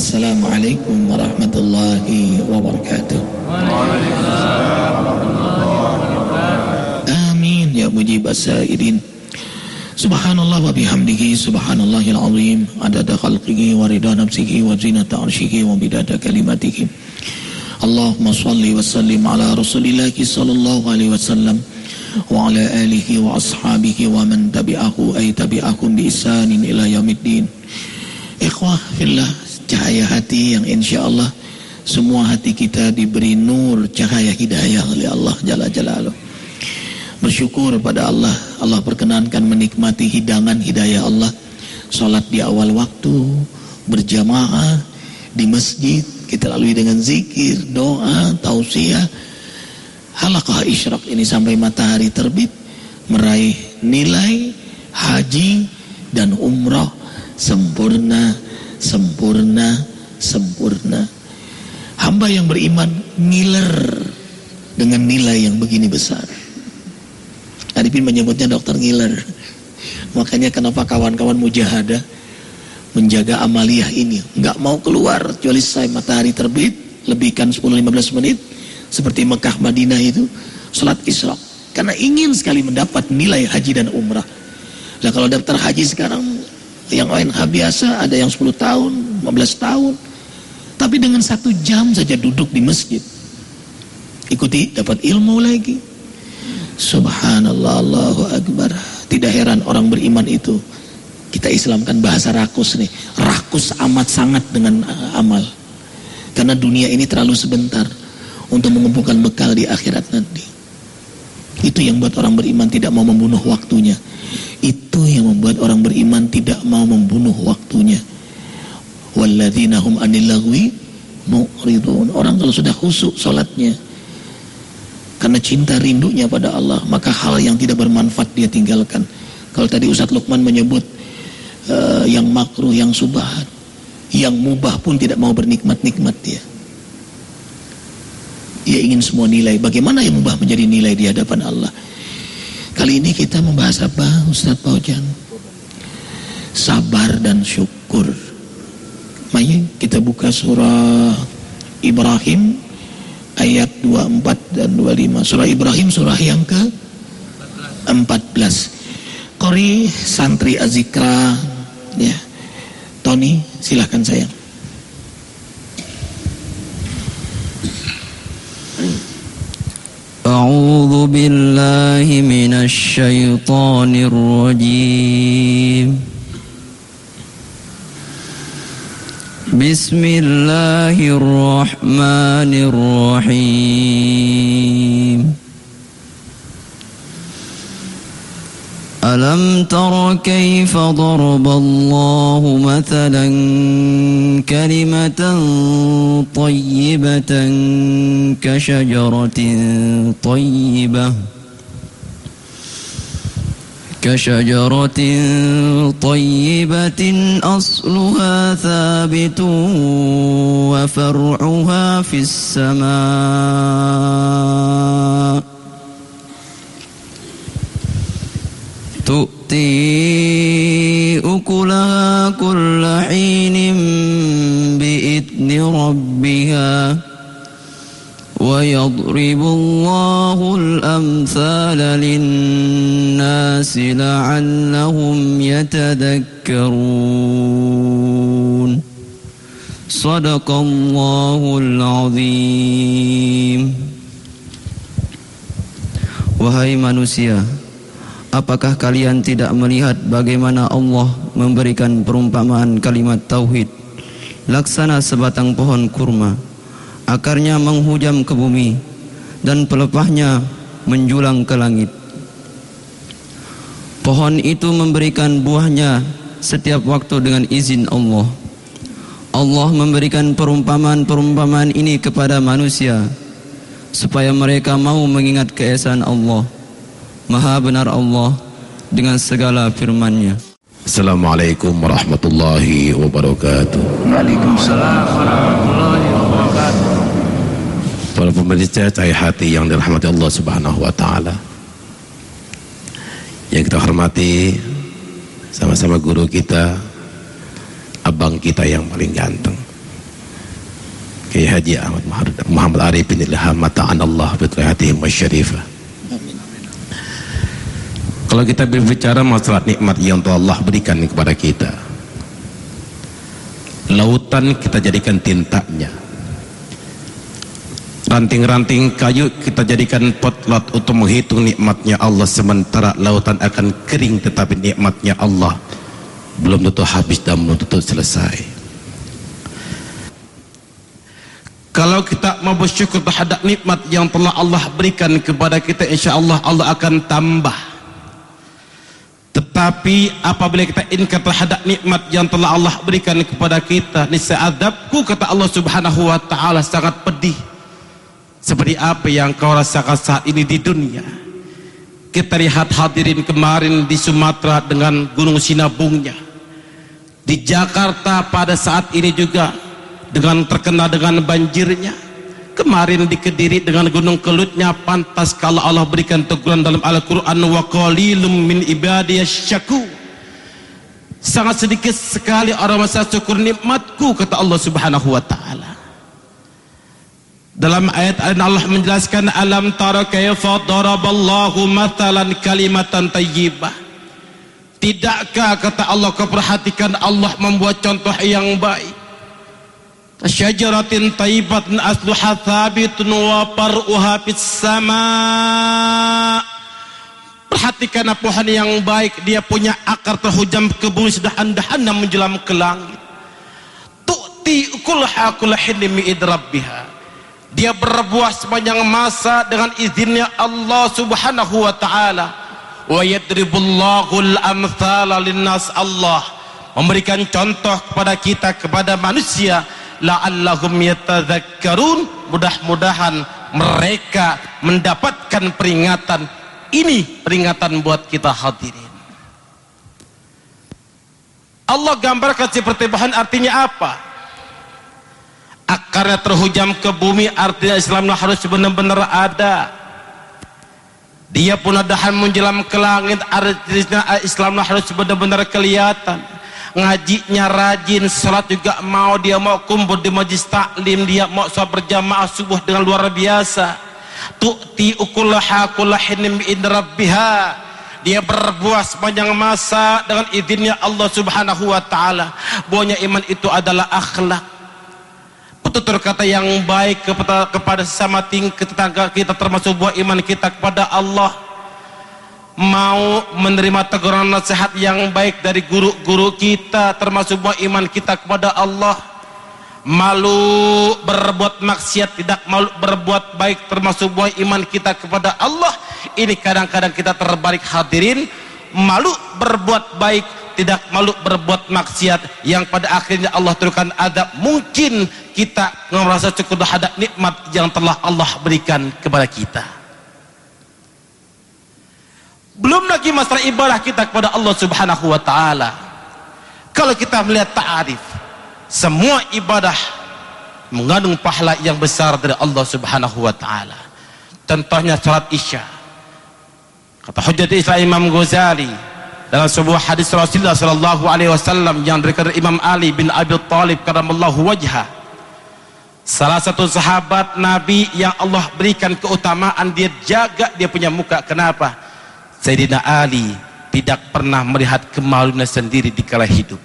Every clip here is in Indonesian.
Assalamualaikum warahmatullahi wabarakatuh. Amin ya mujib as-sa'idin. Subhanallah wa bihamdihi subhanallahil azim adada khalqihi wa rida nafsihi wa zinata arshihi wa bidada kalimatihi. Allahumma salli wa sallim ala rasulillah sallallahu alaihi wasallam wa ala alihi wa ashabihi wa man tabi'ahu ay tabi'akum bi isanin ila yaumiddin. Ikhwah fillah cahaya hati yang insya Allah semua hati kita diberi nur cahaya hidayah oleh Allah Jalla Jalaluh. Bersyukur pada Allah, Allah perkenankan menikmati hidangan hidayah Allah. Salat di awal waktu, berjamaah di masjid, kita lalui dengan zikir, doa, tausiah. Halakah isyraq ini sampai matahari terbit, meraih nilai haji dan umrah sempurna, sempurna, sempurna. Hamba yang beriman ngiler dengan nilai yang begini besar. Arifin menyebutnya dokter ngiler. Makanya kenapa kawan-kawan mujahadah menjaga amaliyah ini. Nggak mau keluar kecuali saya matahari terbit, lebihkan 10-15 menit. Seperti Mekah Madinah itu, sholat isra. Karena ingin sekali mendapat nilai haji dan umrah. Nah kalau daftar haji sekarang yang ONH biasa ada yang 10 tahun, 15 tahun. Tapi dengan satu jam saja duduk di masjid. Ikuti, dapat ilmu lagi. Subhanallah, Allahu Akbar. Tidak heran orang beriman itu. Kita islamkan bahasa rakus nih. Rakus amat sangat dengan amal. Karena dunia ini terlalu sebentar. Untuk mengumpulkan bekal di akhirat nanti. Itu yang buat orang beriman tidak mau membunuh waktunya. Itu yang membuat orang beriman tidak mau membunuh waktunya. Walladzina hum anil lagwi mu'ridun. Orang kalau sudah khusyuk salatnya karena cinta rindunya pada Allah, maka hal yang tidak bermanfaat dia tinggalkan. Kalau tadi Ustadz Lukman menyebut uh, yang makruh, yang subhat, yang mubah pun tidak mau bernikmat-nikmat dia. Dia ingin semua nilai. Bagaimana yang mubah menjadi nilai di hadapan Allah? Kali ini kita membahas apa Ustadz Paujan? Sabar dan syukur. Mari kita buka surah Ibrahim ayat 24 dan 25. Surah Ibrahim surah yang ke 14. Kori santri Azikra ya. Tony silahkan sayang. بالله من الشيطان الرجيم. بسم الله الرحمن الرحيم. ألم تر كيف ضرب الله مثلا كلمة طيبة كشجرة طيبة كشجرة طيبة أصلها ثابت وفرعها في السماء تؤتي أكلها كل حين بإذن ربها ويضرب الله الأمثال للناس لعلهم يتذكرون. صدق الله العظيم. Wahai manusia, apakah kalian tidak melihat bagaimana Allah memberikan perumpamaan kalimat tauhid? Laksana sebatang pohon kurma akarnya menghujam ke bumi dan pelepahnya menjulang ke langit. Pohon itu memberikan buahnya setiap waktu dengan izin Allah. Allah memberikan perumpamaan-perumpamaan ini kepada manusia supaya mereka mau mengingat keesaan Allah Maha benar Allah dengan segala firman-Nya. Assalamualaikum warahmatullahi wabarakatuh. Waalaikumsalam warahmatullahi wabarakatuh. Para pemirsa cahaya hati yang dirahmati Allah Subhanahu wa taala. Yang kita hormati sama-sama guru kita, abang kita yang paling ganteng. Kiai Haji Ahmad Muhammad Arif bin Ilham mata'an Allah bitrayatihim syarifah kalau kita berbicara masalah nikmat yang Allah berikan kepada kita. Lautan kita jadikan tintanya. Ranting-ranting kayu kita jadikan potlot untuk menghitung nikmatnya Allah sementara lautan akan kering tetapi nikmatnya Allah belum tentu habis dan belum tentu selesai. Kalau kita mau bersyukur terhadap nikmat yang telah Allah berikan kepada kita insyaAllah Allah akan tambah tetapi apabila kita ingat terhadap nikmat yang telah Allah berikan kepada kita niscaya adabku kata Allah subhanahu wa ta'ala sangat pedih. Seperti apa yang kau rasakan saat ini di dunia? Kita lihat hadirin kemarin di Sumatera dengan gunung sinabungnya. Di Jakarta pada saat ini juga dengan terkena dengan banjirnya kemarin di Kediri dengan gunung kelutnya pantas kalau Allah berikan teguran dalam Al-Quran wa qalilum min ibadiyas syaku sangat sedikit sekali orang masa syukur nikmatku kata Allah subhanahu wa ta'ala. Dalam ayat Allah menjelaskan alam tara kayfa daraballahu matalan kalimatan tayyibah. Tidakkah kata Allah kau perhatikan Allah membuat contoh yang baik syajaratin tayyibatin asluha thabitun wa par'uha fis sama. Perhatikan pohon yang baik dia punya akar terhujam ke bumi sudah andahan dan menjelam ke langit. Tu'ti ukulaha kulahin mi idrabbiha dia berbuah sepanjang masa dengan izinnya Allah subhanahu wa ta'ala. Wa yadribullahu al-amthala linnas Allah. Memberikan contoh kepada kita kepada manusia la'allahum yatadzakkarun mudah-mudahan mereka mendapatkan peringatan. Ini peringatan buat kita hadirin. Allah gambarkan seperti bahan artinya apa? Akarnya terhujam ke bumi artinya Islam harus benar-benar ada. Dia pun adahan menjelam ke langit artinya Islam harus benar-benar kelihatan ngajinya rajin salat juga mau dia mau kumpul di majlis taklim dia mau sholat berjamaah subuh dengan luar biasa. Tu'ti ukulaha kulahin min rabbiha. Dia berbuah sepanjang masa dengan izinnya Allah subhanahu wa ta'ala. Bahwanya iman itu adalah akhlak. Tutur kata yang baik kepada, kepada sesama tingkat tetangga kita termasuk buah iman kita kepada Allah mau menerima teguran nasihat yang baik dari guru-guru kita termasuk buah iman kita kepada Allah. Malu berbuat maksiat tidak malu berbuat baik termasuk buah iman kita kepada Allah. Ini kadang-kadang kita terbalik hadirin. Malu berbuat baik tidak malu berbuat maksiat. Yang pada akhirnya Allah turunkan adab. Mungkin kita merasa cukup terhadap nikmat yang telah Allah berikan kepada kita belum lagi masalah ibadah kita kepada Allah subhanahu wa ta'ala. Kalau kita melihat ta'arif semua ibadah mengandung pahala yang besar dari Allah subhanahu wa ta'ala. Contohnya salat isya. Kata hujjat Islam Imam Ghazali dalam sebuah hadis Rasulullah sallallahu alaihi wasallam yang dari Imam Ali bin Abi Thalib karamallahu wajha salah satu sahabat Nabi yang Allah berikan keutamaan dia jaga dia punya muka. Kenapa Sayyidina Ali tidak pernah melihat kemaluannya sendiri di kala hidup.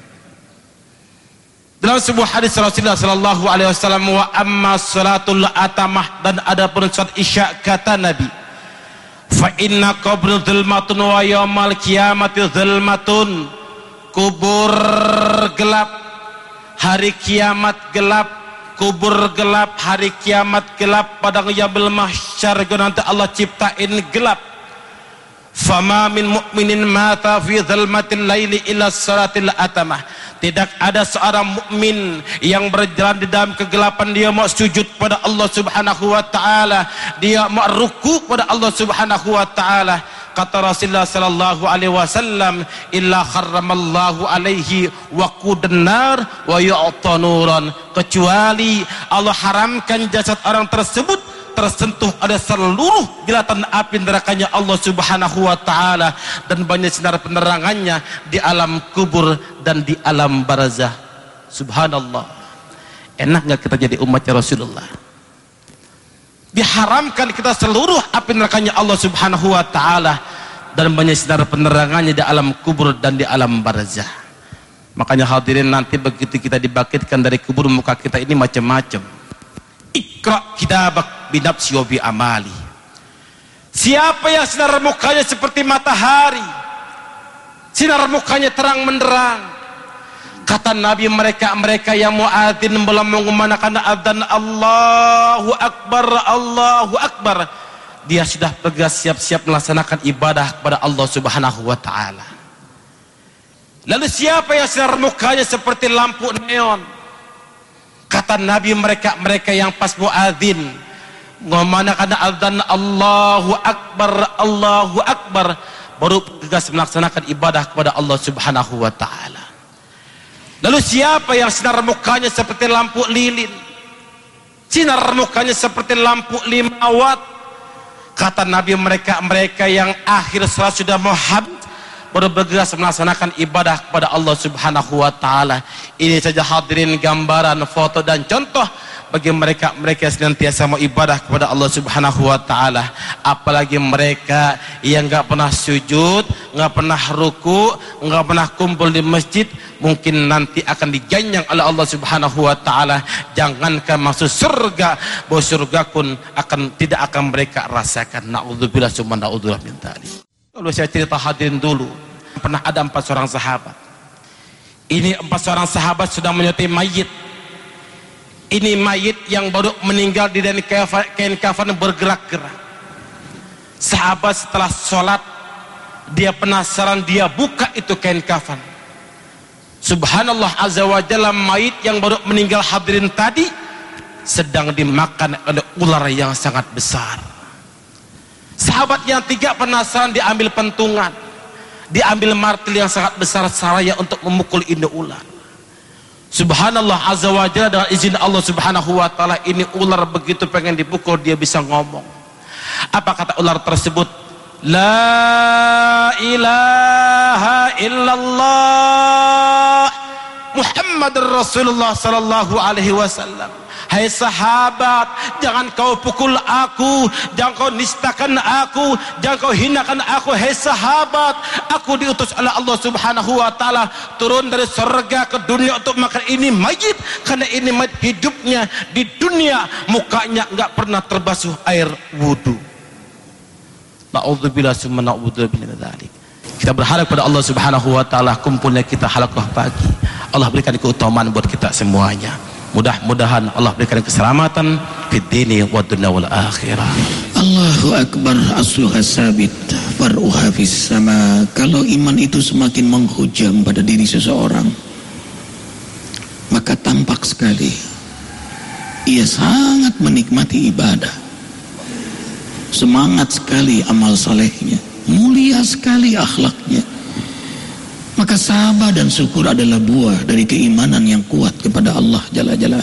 Dalam sebuah hadis Rasulullah sallallahu alaihi wasallam wa amma salatul atamah dan ada pun salat isya kata Nabi fa inna qabru dhulmatun wa yaumal qiyamati dhulmatun kubur gelap hari kiamat gelap kubur gelap hari kiamat gelap pada yaumul mahsyar nanti Allah ciptain gelap fama min mu'minin mata fi dhalmatil laili ila salatil atamah. Tidak ada seorang mukmin yang berjalan di dalam kegelapan dia mau sujud pada Allah Subhanahu wa taala. Dia mau ruku pada Allah Subhanahu wa taala. Kata Rasulullah sallallahu alaihi wasallam illa kharramallahu alaihi waqudan nar wa yu'ta nuran. Kecuali Allah haramkan jasad orang tersebut tersentuh ada seluruh gilatan api nerakanya Allah subhanahu wa ta'ala dan banyak sinar penerangannya di alam kubur dan di alam barazah subhanallah. Enak nggak kita jadi umatnya Rasulullah. Diharamkan kita seluruh api nerakanya Allah subhanahu wa ta'ala dan banyak sinar penerangannya di alam kubur dan di alam barzah. Makanya hadirin nanti begitu kita dibangkitkan dari kubur muka kita ini macam-macam ikra kitabak binafsi wa bi amali. Siapa yang sinar mukanya seperti matahari? Sinar mukanya terang menderang. Kata Nabi mereka mereka yang muadzin belum mengumandangkan adzan Allahu Akbar Allahu Akbar. Dia sudah bergegas siap-siap melaksanakan ibadah kepada Allah Subhanahu wa taala. Lalu siapa yang sinar mukanya seperti lampu neon kata Nabi mereka mereka yang pas muadzin mengumandangkan adzan Allahu Akbar Allahu Akbar baru bergegas melaksanakan ibadah kepada Allah Subhanahu wa taala Lalu siapa yang sinar mukanya seperti lampu lilin? Sinar mukanya seperti lampu lima watt. Kata Nabi mereka mereka yang akhir salat sudah mau baru bergegas melaksanakan ibadah kepada Allah Subhanahu wa taala. Ini saja hadirin gambaran, foto dan contoh bagi mereka mereka senantiasa mau ibadah kepada Allah Subhanahu wa taala. Apalagi mereka yang enggak pernah sujud enggak pernah ruku enggak pernah kumpul di masjid mungkin nanti akan dijanjang oleh Allah Subhanahu wa taala. Jangankan masuk surga bahwa surga pun akan tidak akan mereka rasakan. Naudzubillah summa naudzubillah min kalau saya cerita hadirin dulu. Pernah ada empat seorang sahabat ini empat seorang sahabat sudah menyertai mayit. Ini mayit yang baru meninggal di dalam kain kafan bergerak-gerak. Sahabat setelah sholat dia penasaran dia buka itu kain kafan. Subhanallah azza wa jalla mayit yang baru meninggal hadirin tadi sedang dimakan oleh ular yang sangat besar. Sahabat yang tiga penasaran diambil pentungan diambil martil yang sangat besar saraya untuk memukul ini ular Subhanallah azza wa jalla dengan izin Allah Subhanahu wa taala ini ular begitu pengen dipukul dia bisa ngomong. Apa kata ular tersebut? La ilaha illallah Muhammad Rasulullah sallallahu alaihi wasallam. Hai sahabat, jangan kau pukul aku, jangan kau nistakan aku, jangan kau hinakan aku. Hai sahabat, aku diutus oleh Allah Subhanahu wa taala turun dari surga ke dunia untuk makan ini mayit karena ini mayit hidupnya di dunia mukanya enggak pernah terbasuh air wudu. Kita berharap kepada Allah Subhanahu wa taala kumpulnya kita halaqah pagi. Allah berikan keutamaan buat kita semuanya. Mudah-mudahan Allah berikan keselamatan di dini wa dunya wal akhirah. Allahu akbar asluha sabit far'uha fis sama. Kalau iman itu semakin menghujam pada diri seseorang maka tampak sekali ia sangat menikmati ibadah. Semangat sekali amal salehnya, mulia sekali akhlaknya maka sabar dan syukur adalah buah dari keimanan yang kuat kepada Allah Jalla Jalla.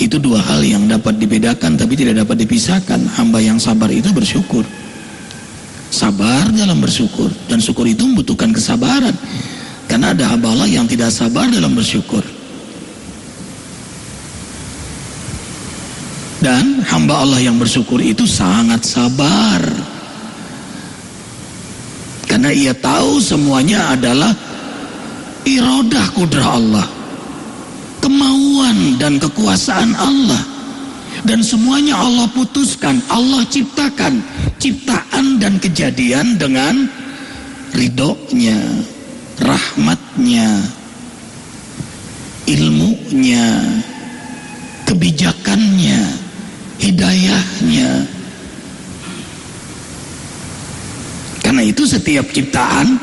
Itu dua hal yang dapat dibedakan tapi tidak dapat dipisahkan. Hamba yang sabar itu bersyukur. Sabar dalam bersyukur dan syukur itu membutuhkan kesabaran. Karena ada hamba Allah yang tidak sabar dalam bersyukur. Dan hamba Allah yang bersyukur itu sangat sabar karena ia tahu semuanya adalah irodah kudrah Allah. Kemauan dan kekuasaan Allah. Dan semuanya Allah putuskan Allah ciptakan ciptaan dan kejadian dengan ridhonya rahmatnya ilmunya kebijakannya hidayahnya itu setiap ciptaan,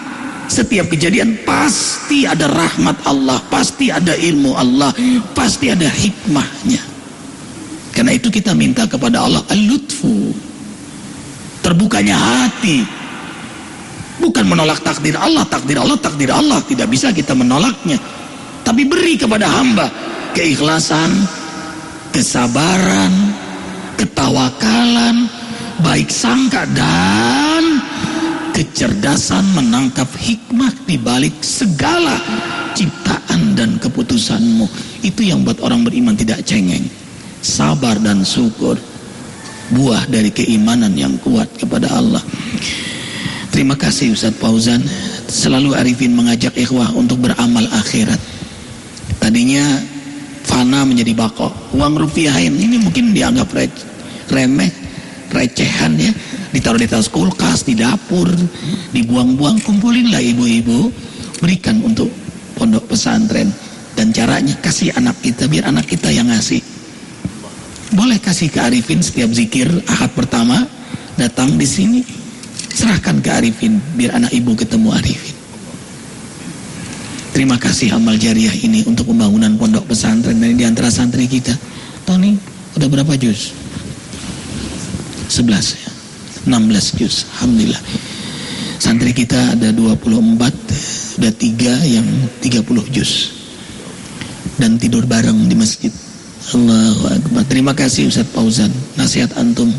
setiap kejadian pasti ada rahmat Allah, pasti ada ilmu Allah, pasti ada hikmahnya. Karena itu kita minta kepada Allah al-lutfu. Terbukanya hati. Bukan menolak takdir Allah, takdir Allah, takdir Allah. Tidak bisa kita menolaknya. Tapi beri kepada hamba keikhlasan, kesabaran, ketawakalan, baik sangka dan kecerdasan menangkap hikmah di balik segala ciptaan dan keputusanmu Itu yang buat orang beriman tidak cengeng. Sabar dan syukur. Buah dari keimanan yang kuat kepada Allah. Terima kasih Ustaz Fauzan. Selalu Arifin mengajak ikhwah untuk beramal akhirat. Tadinya fana menjadi bako. Uang rupiah ini mungkin dianggap remeh, recehan ya. Ditaruh di tas kulkas, di dapur, dibuang-buang. Kumpulinlah ibu-ibu. Berikan untuk pondok pesantren dan caranya kasih anak kita biar anak kita yang ngasih boleh kasih ke Arifin setiap zikir ahad pertama datang di sini serahkan ke Arifin biar anak ibu ketemu Arifin terima kasih amal jariah ini untuk pembangunan pondok pesantren dan di antara santri kita Tony udah berapa juz 11 ya 16 juz Alhamdulillah santri kita ada 24 ada tiga yang 30 juz dan tidur bareng di masjid. Allahu Akbar. Terima kasih Ustaz Fauzan. Nasihat antum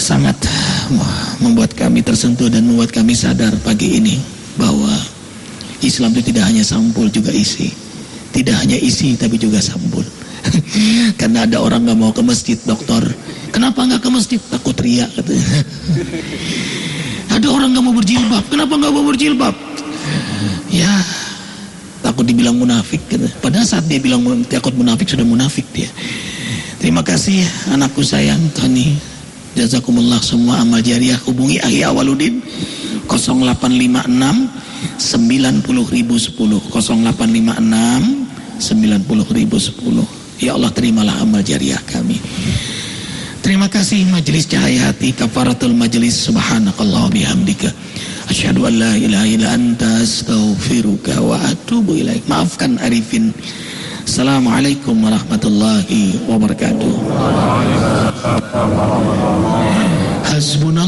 sangat membuat kami tersentuh dan membuat kami sadar pagi ini bahwa Islam itu tidak hanya sampul juga isi. Tidak hanya isi tapi juga sampul. Karena ada orang nggak mau ke masjid, dokter. Kenapa nggak ke masjid? Takut teriak katanya. ada orang nggak mau berjilbab. Kenapa nggak mau berjilbab? Ya, takut dibilang munafik gitu. Padahal saat dia bilang takut munafik sudah munafik dia. Terima kasih anakku sayang Tony. Jazakumullah semua amal jariah hubungi Ahi Awaludin 0856 90 ribu 10 0856 90 ribu 10 Ya Allah terimalah amal jariah kami Terima kasih majelis cahaya hati kafaratul majelis subhanakallah bihamdika Asyhadu an la ilaha illa anta astaghfiruka wa atubu ilaik. Maafkan Arifin. Assalamualaikum warahmatullahi wabarakatuh. Hasbuna